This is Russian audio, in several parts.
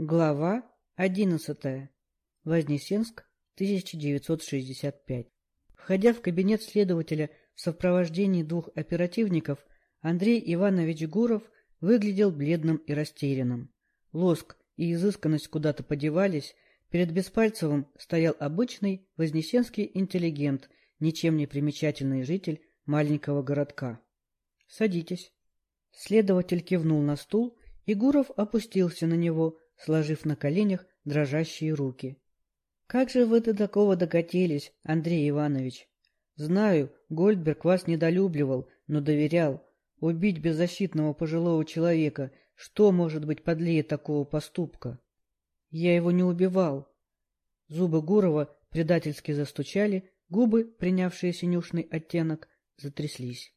Глава одиннадцатая. Вознесенск, 1965. Входя в кабинет следователя в сопровождении двух оперативников, Андрей Иванович Гуров выглядел бледным и растерянным. Лоск и изысканность куда-то подевались, перед Беспальцевым стоял обычный вознесенский интеллигент, ничем не примечательный житель маленького городка. — Садитесь. Следователь кивнул на стул, и Гуров опустился на него, сложив на коленях дрожащие руки. — Как же вы до такого докатились, Андрей Иванович? Знаю, Гольдберг вас недолюбливал, но доверял. Убить беззащитного пожилого человека, что может быть подлее такого поступка? Я его не убивал. Зубы Гурова предательски застучали, губы, принявшие синюшный оттенок, затряслись.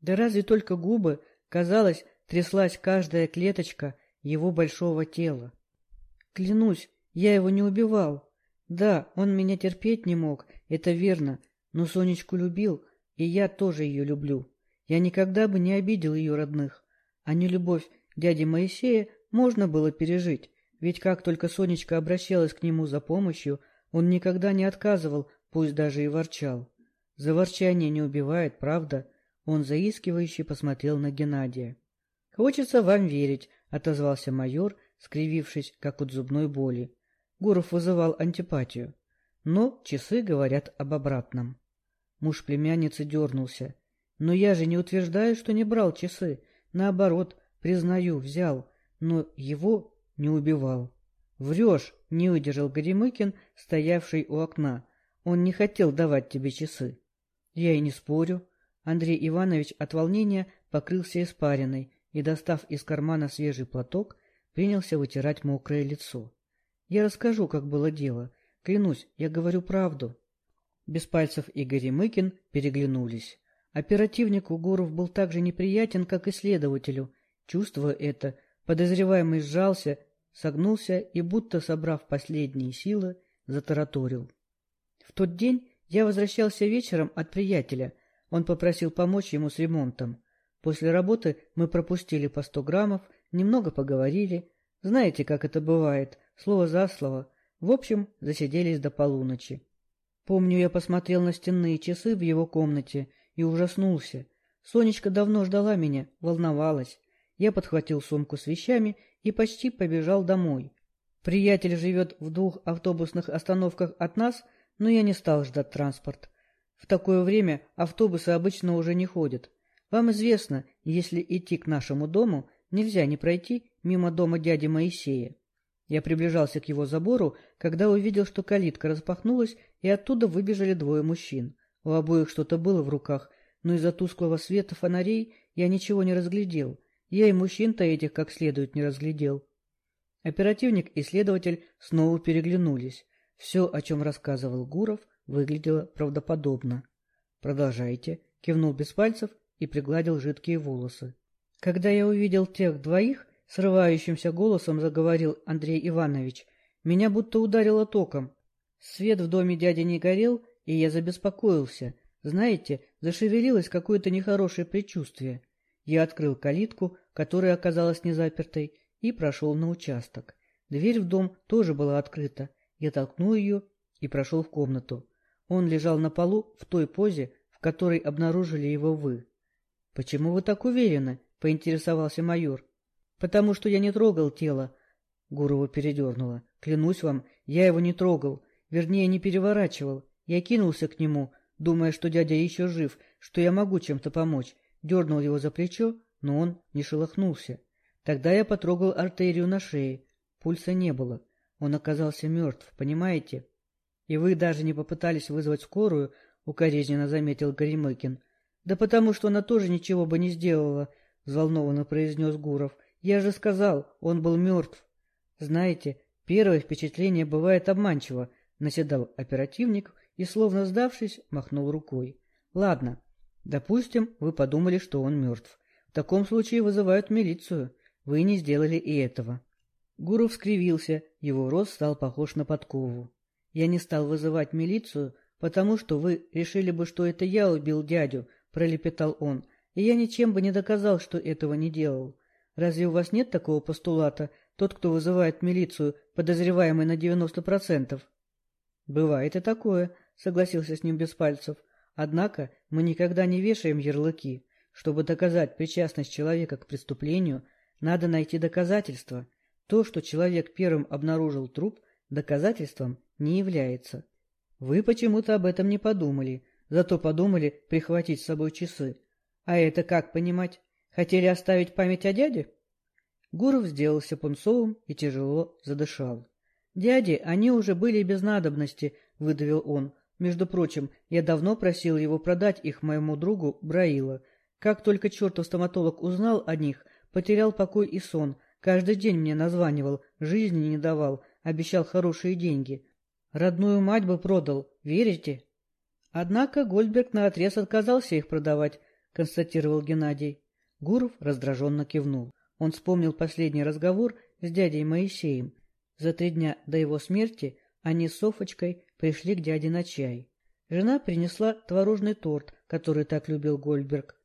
Да разве только губы, казалось, тряслась каждая клеточка его большого тела. Клянусь, я его не убивал. Да, он меня терпеть не мог, это верно, но Сонечку любил, и я тоже ее люблю. Я никогда бы не обидел ее родных. А не любовь дяди Моисея можно было пережить, ведь как только Сонечка обращалась к нему за помощью, он никогда не отказывал, пусть даже и ворчал. За ворчание не убивает, правда? Он заискивающе посмотрел на Геннадия. — Хочется вам верить, — отозвался майор, скривившись, как от зубной боли. Гуров вызывал антипатию. Но часы говорят об обратном. Муж племянницы дернулся. Но я же не утверждаю, что не брал часы. Наоборот, признаю, взял, но его не убивал. Врешь, не выдержал Горемыкин, стоявший у окна. Он не хотел давать тебе часы. Я и не спорю. Андрей Иванович от волнения покрылся испариной и, достав из кармана свежий платок, принялся вытирать мокрое лицо. Я расскажу, как было дело. Клянусь, я говорю правду. Беспальцев и Горемыкин переглянулись. Оперативнику Гуров был так же неприятен, как и следователю. Чувствуя это, подозреваемый сжался, согнулся и, будто собрав последние силы, затараторил. В тот день я возвращался вечером от приятеля. Он попросил помочь ему с ремонтом. После работы мы пропустили по сто граммов, немного поговорили. Знаете, как это бывает, слово за слово. В общем, засиделись до полуночи. Помню, я посмотрел на стенные часы в его комнате и ужаснулся. Сонечка давно ждала меня, волновалась. Я подхватил сумку с вещами и почти побежал домой. Приятель живет в двух автобусных остановках от нас, но я не стал ждать транспорт. В такое время автобусы обычно уже не ходят. Вам известно, если идти к нашему дому, нельзя не пройти мимо дома дяди Моисея. Я приближался к его забору, когда увидел, что калитка распахнулась, и оттуда выбежали двое мужчин. У обоих что-то было в руках, но из-за тусклого света фонарей я ничего не разглядел. Я и мужчин-то этих как следует не разглядел. Оперативник и следователь снова переглянулись. Все, о чем рассказывал Гуров, выглядело правдоподобно. — Продолжайте, — кивнул без пальцев и пригладил жидкие волосы. Когда я увидел тех двоих, срывающимся голосом заговорил Андрей Иванович, меня будто ударило током. Свет в доме дяди не горел, и я забеспокоился. Знаете, зашевелилось какое-то нехорошее предчувствие. Я открыл калитку, которая оказалась незапертой, и прошел на участок. Дверь в дом тоже была открыта. Я толкнул ее и прошел в комнату. Он лежал на полу в той позе, в которой обнаружили его вы. — Почему вы так уверены? — поинтересовался майор. — Потому что я не трогал тело. Гурова передернула. — Клянусь вам, я его не трогал. Вернее, не переворачивал. Я кинулся к нему, думая, что дядя еще жив, что я могу чем-то помочь. Дернул его за плечо, но он не шелохнулся. Тогда я потрогал артерию на шее. Пульса не было. Он оказался мертв, понимаете? И вы даже не попытались вызвать скорую, — укоризненно заметил Горемыкин. — Да потому что она тоже ничего бы не сделала, — взволнованно произнес Гуров. — Я же сказал, он был мертв. — Знаете, первое впечатление бывает обманчиво, — наседал оперативник и, словно сдавшись, махнул рукой. — Ладно, допустим, вы подумали, что он мертв. В таком случае вызывают милицию. Вы не сделали и этого. Гуров скривился, его рост стал похож на подкову. Я не стал вызывать милицию, потому что вы решили бы, что это я убил дядю, — пролепетал он, — и я ничем бы не доказал, что этого не делал. Разве у вас нет такого постулата, тот, кто вызывает милицию, подозреваемый на девяносто процентов. — Бывает и такое, — согласился с ним без пальцев. — Однако мы никогда не вешаем ярлыки. Чтобы доказать причастность человека к преступлению, надо найти доказательства. То, что человек первым обнаружил труп, доказательством не является. Вы почему-то об этом не подумали, зато подумали прихватить с собой часы. А это как понимать? Хотели оставить память о дяде? Гуров сделался пунцовым и тяжело задышал. Дяди, они уже были без надобности, выдавил он. Между прочим, я давно просил его продать их моему другу Браила. Как только чертов стоматолог узнал о них, потерял покой и сон. Каждый день мне названивал, жизни не давал, обещал хорошие деньги. Родную мать бы продал, верите? Однако Гольдберг наотрез отказался их продавать, констатировал Геннадий. Гуров раздраженно кивнул. Он вспомнил последний разговор с дядей Моисеем. За три дня до его смерти они с Софочкой пришли к дяде на чай. Жена принесла творожный торт, который так любил Гольдберг.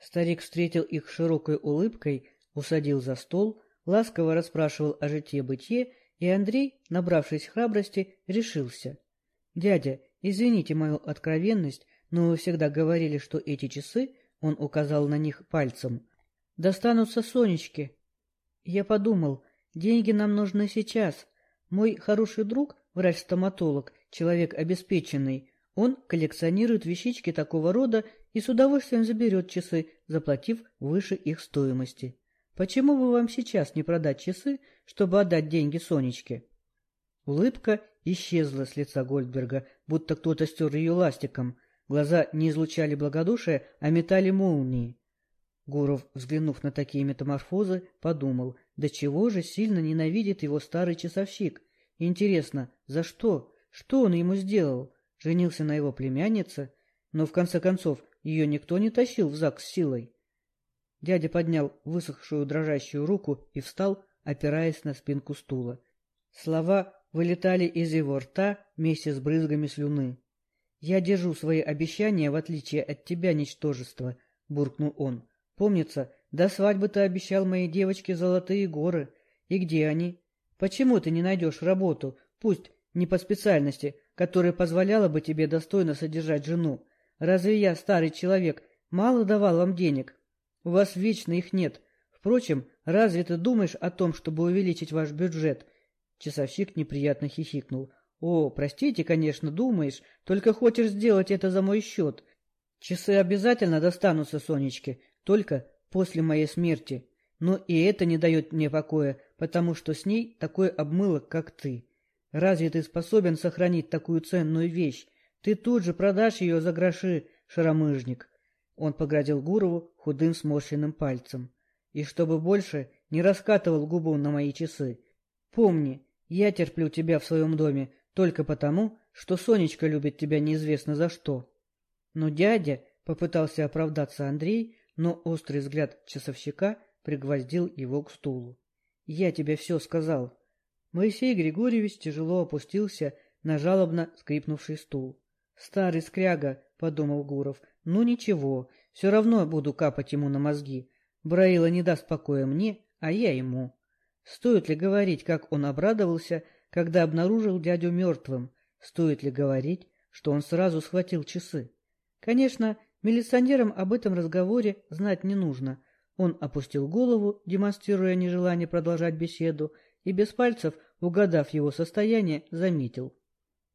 Старик встретил их широкой улыбкой, усадил за стол, ласково расспрашивал о житье-бытие и Андрей, набравшись храбрости, решился. — Дядя, извините мою откровенность, но вы всегда говорили, что эти часы, — он указал на них пальцем, — достанутся Сонечке. Я подумал, деньги нам нужны сейчас. Мой хороший друг, врач-стоматолог, человек обеспеченный, он коллекционирует вещички такого рода и с удовольствием заберет часы, заплатив выше их стоимости. Почему бы вам сейчас не продать часы, чтобы отдать деньги Сонечке? Улыбка исчезла с лица Гольдберга, будто кто-то стер ее ластиком. Глаза не излучали благодушия, а метали молнии. Гуров, взглянув на такие метаморфозы, подумал, до чего же сильно ненавидит его старый часовщик. Интересно, за что? Что он ему сделал? Женился на его племяннице? Но, в конце концов, ее никто не тащил в ЗАГС силой. Дядя поднял высохшую дрожащую руку и встал, опираясь на спинку стула. Слова вылетали из его рта вместе с брызгами слюны. — Я держу свои обещания, в отличие от тебя, ничтожество, — буркнул он. — Помнится, до свадьбы ты обещал моей девочке золотые горы. И где они? Почему ты не найдешь работу, пусть не по специальности, которая позволяла бы тебе достойно содержать жену? Разве я, старый человек, мало давал вам денег? У вас вечно их нет. Впрочем, разве ты думаешь о том, чтобы увеличить ваш бюджет? Часовщик неприятно хихикнул. О, простите, конечно, думаешь, только хочешь сделать это за мой счет. Часы обязательно достанутся Сонечке, только после моей смерти. Но и это не дает мне покоя, потому что с ней такой обмылок, как ты. Разве ты способен сохранить такую ценную вещь? Ты тут же продашь ее за гроши, шаромыжник. Он поградил Гурову худым сморщенным пальцем. И чтобы больше не раскатывал губу на мои часы. Помни, я терплю тебя в своем доме только потому, что Сонечка любит тебя неизвестно за что. Но дядя, попытался оправдаться Андрей, но острый взгляд часовщика пригвоздил его к стулу. Я тебе все сказал. Моисей Григорьевич тяжело опустился на жалобно скрипнувший стул. Старый скряга, подумал Гуров, ну ничего, все равно буду капать ему на мозги. Браила не даст покоя мне, а я ему. Стоит ли говорить, как он обрадовался, когда обнаружил дядю мертвым? Стоит ли говорить, что он сразу схватил часы? Конечно, милиционерам об этом разговоре знать не нужно. Он опустил голову, демонстрируя нежелание продолжать беседу, и без пальцев, угадав его состояние, заметил.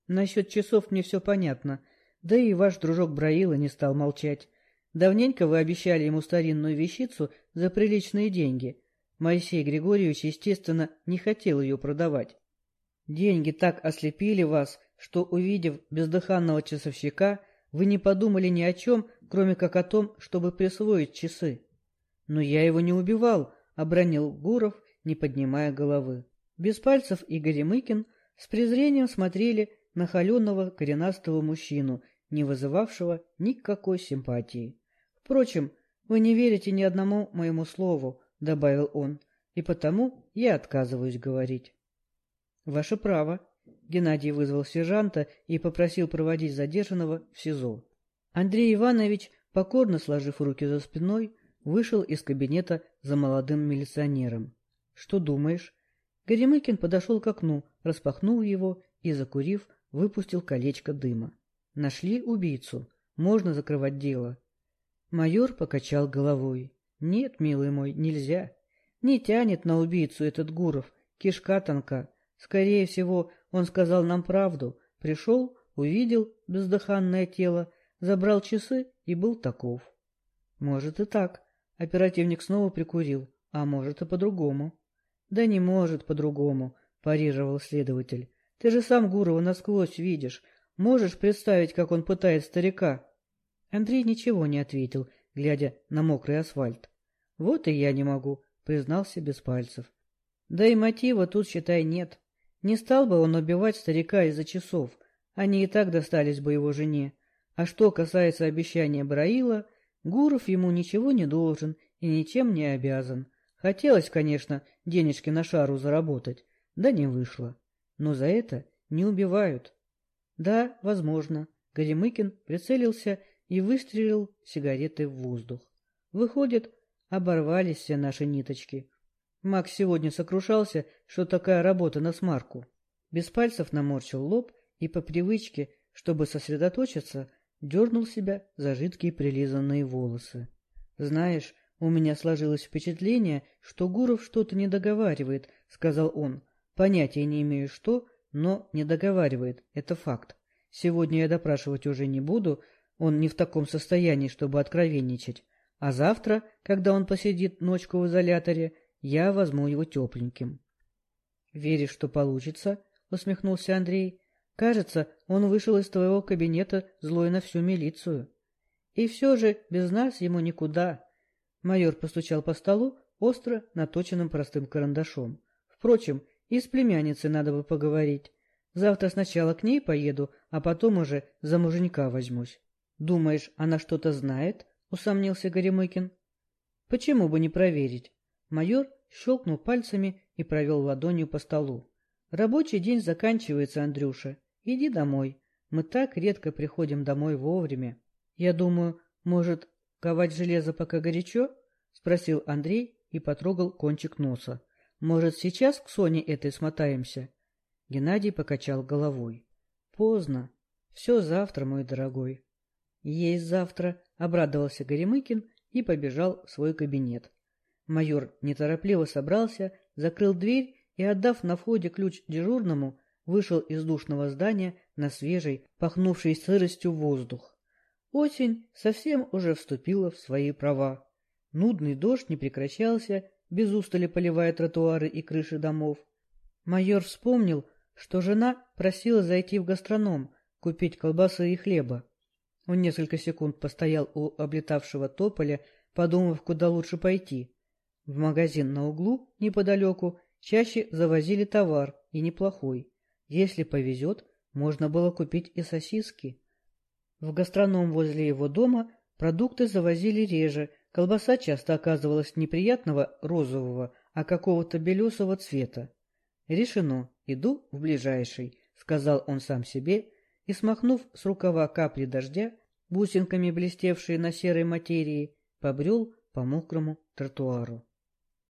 Насчет часов мне все понятно — да и ваш дружок Браила не стал молчать. Давненько вы обещали ему старинную вещицу за приличные деньги. Моисей Григорьевич, естественно, не хотел ее продавать. Деньги так ослепили вас, что, увидев бездыханного часовщика, вы не подумали ни о чем, кроме как о том, чтобы присвоить часы. Но я его не убивал, — обронил Гуров, не поднимая головы. Без пальцев Игорь Мыкин с презрением смотрели на холеного коренастого мужчину не вызывавшего никакой симпатии. «Впрочем, вы не верите ни одному моему слову», — добавил он, — «и потому я отказываюсь говорить». «Ваше право», — Геннадий вызвал сержанта и попросил проводить задержанного в СИЗО. Андрей Иванович, покорно сложив руки за спиной, вышел из кабинета за молодым милиционером. «Что думаешь?» Горемыкин подошел к окну, распахнул его и, закурив, выпустил колечко дыма. Нашли убийцу. Можно закрывать дело. Майор покачал головой. Нет, милый мой, нельзя. Не тянет на убийцу этот Гуров. Кишка тонка. Скорее всего, он сказал нам правду. Пришел, увидел бездыханное тело, забрал часы и был таков. Может и так. Оперативник снова прикурил. А может и по-другому. Да не может по-другому, парировал следователь. Ты же сам Гурова насквозь видишь. Можешь представить, как он пытает старика? Андрей ничего не ответил, глядя на мокрый асфальт. Вот и я не могу, признался без пальцев. Да и мотива тут, считай, нет. Не стал бы он убивать старика из-за часов. Они и так достались бы его жене. А что касается обещания Браила, Гуров ему ничего не должен и ничем не обязан. Хотелось, конечно, денежки на шару заработать, да не вышло. Но за это не убивают. Да, возможно. Горемыкин прицелился и выстрелил сигареты в воздух. Выходит, оборвались все наши ниточки. Макс сегодня сокрушался, что такая работа на смарку. Без пальцев наморщил лоб и по привычке, чтобы сосредоточиться, дернул себя за жидкие прилизанные волосы. Знаешь, у меня сложилось впечатление, что Гуров что-то не договаривает, сказал он. Понятия не имею что, но не договаривает, это факт. Сегодня я допрашивать уже не буду, он не в таком состоянии, чтобы откровенничать. А завтра, когда он посидит ночку в изоляторе, я возьму его тепленьким. — Веришь, что получится? — усмехнулся Андрей. — Кажется, он вышел из твоего кабинета злой на всю милицию. И все же без нас ему никуда. Майор постучал по столу остро наточенным простым карандашом. Впрочем, и с племянницей надо бы поговорить. Завтра сначала к ней поеду, а потом уже за муженька возьмусь. Думаешь, она что-то знает? Усомнился Горемыкин. Почему бы не проверить? Майор щелкнул пальцами и провел ладонью по столу. Рабочий день заканчивается, Андрюша. Иди домой. Мы так редко приходим домой вовремя. Я думаю, может, ковать железо пока горячо? Спросил Андрей и потрогал кончик носа. Может, сейчас к Соне этой смотаемся? Геннадий покачал головой. Поздно. Все завтра, мой дорогой. Есть завтра, обрадовался Горемыкин и побежал в свой кабинет. Майор неторопливо собрался, закрыл дверь и, отдав на входе ключ дежурному, вышел из душного здания на свежий, пахнувший сыростью воздух. Осень совсем уже вступила в свои права. Нудный дождь не прекращался, без устали поливая тротуары и крыши домов. Майор вспомнил, что жена просила зайти в гастроном, купить колбасы и хлеба. Он несколько секунд постоял у облетавшего тополя, подумав, куда лучше пойти. В магазин на углу, неподалеку, чаще завозили товар, и неплохой. Если повезет, можно было купить и сосиски. В гастроном возле его дома продукты завозили реже, колбаса часто оказывалась неприятного розового, а какого-то белесого цвета. Решено, иду в ближайший, — сказал он сам себе, и, смахнув с рукава капли дождя, бусинками блестевшие на серой материи, побрел по мокрому тротуару.